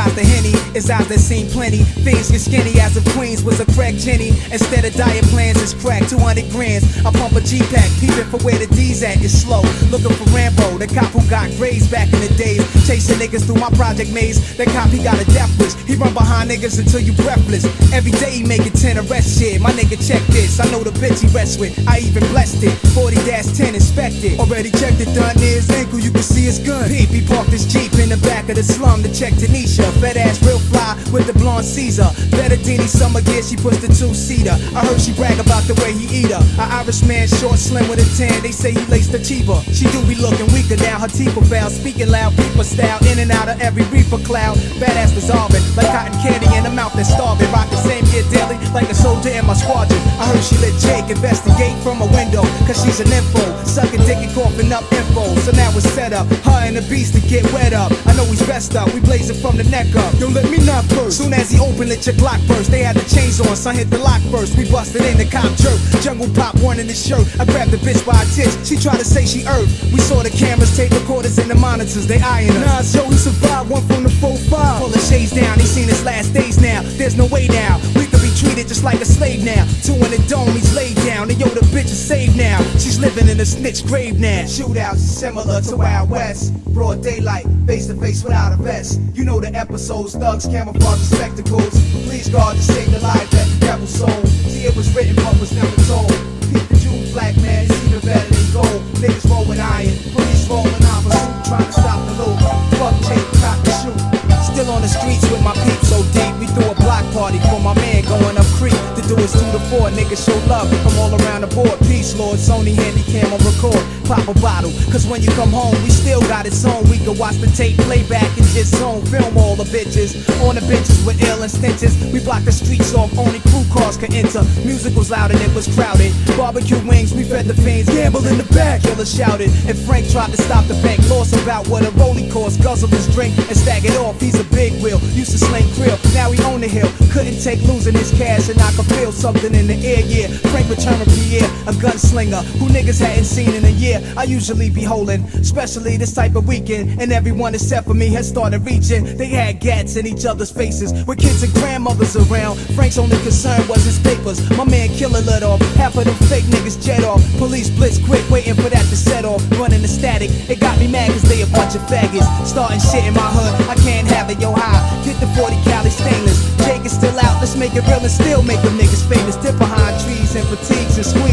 Besides the henny, it's eyes that seen plenty. Things get skinny as if Queens was a crack Jenny. Instead of diet plans, it's crack 200 grands. I pump a G pack, peeping for where the D's at. It's slow. Looking for Rambo, the cop who got grazed back in the days. Chasing niggas through my project maze. The cop, he got a death wish. Run behind niggas until you breathless. Every day he making 10 arrest shit. My nigga, check this. I know the bitch he rests with. I even blessed it. 40 10 inspected. Already checked it, done his ankle. You can see his gun. Peep, he parked his Jeep in the back of the slum to check Tanisha. Fat ass, real fly with the blonde Caesar. Bettadini summer gear, she puts the two seater. I heard she brag about the way he eat her. An Irish man, short, slim with a tan. They say he laced the cheaper. She do be looking weaker now. Her teeth are foul, speaking loud, people style. In and out of every reaper cloud. Badass dissolving like cotton candy in the mouth that's starving. Rock the same gear daily like a soldier in my squadron. I heard she let Jake investigate from a window. Cause she's an info. Sucking dick and coughing up info. So now it's set up. Her and the beast to get wet up. I know he's best up. We blazing from the neck up. Yo, let me not first. Soon as he opened, let your Glock burst. They had the chains on, so I hit the lock first. We busted in the cop jerk. Jungle pop one in his shirt. I grabbed the bitch by her tits. She tried to say she earth. We saw the cameras, tape recorders, and the monitors. They eyeing us. Nah, so There's no way now. We could be treated just like a slave now. Two in the dome, he's laid down. And yo, the bitch is saved now. She's living in a snitch grave now. Shootouts similar to Wild West. Broad daylight, face to face without a vest. You know the episodes, thugs, camouflage, and spectacles. Please God to save the life that the devil sold. See, it was written but was never told. With my peeps so deep. We threw a block party for my man going up creek. To do is two to four, niggas show love from all around the board. Peace, Lord, Sony handy cam on record. Pop a bottle, cause when you come home, we still got it on. We can watch the tape, playback and just zone. Film all the bitches on the benches with ill and stenches. We block the streets off, only crew cars could enter. Music was loud and it was crowded. Barbecue wings, we fed the fiends. Gamble in the back, killer shouted. And Frank tried to stop the bank, lost about what a rolling cost. Guzzled his drink and staggered off. He's a big wheel, used to sling krill. Now he own the hill. Couldn't take losing his cash and I could feel something in the air. Yeah, Frank returned Pierre, a gunslinger who niggas hadn't seen in a year. I usually be holding, especially this type of weekend. And everyone except for me had started reaching. They had gats in each other's faces with kids and grandmothers around. Frank's only concern was his papers. My man Killer let off. Half of them fake niggas jet off. Police blitz quick, waiting for that to set off. Static, it got me mad cause they a bunch of faggots. Starting shit in my hood, I can't have it, yo high. Get the 40 cali stainless. Jake is still out, let's make it real and still make them niggas famous. Dip behind trees and fatigues and squeeze.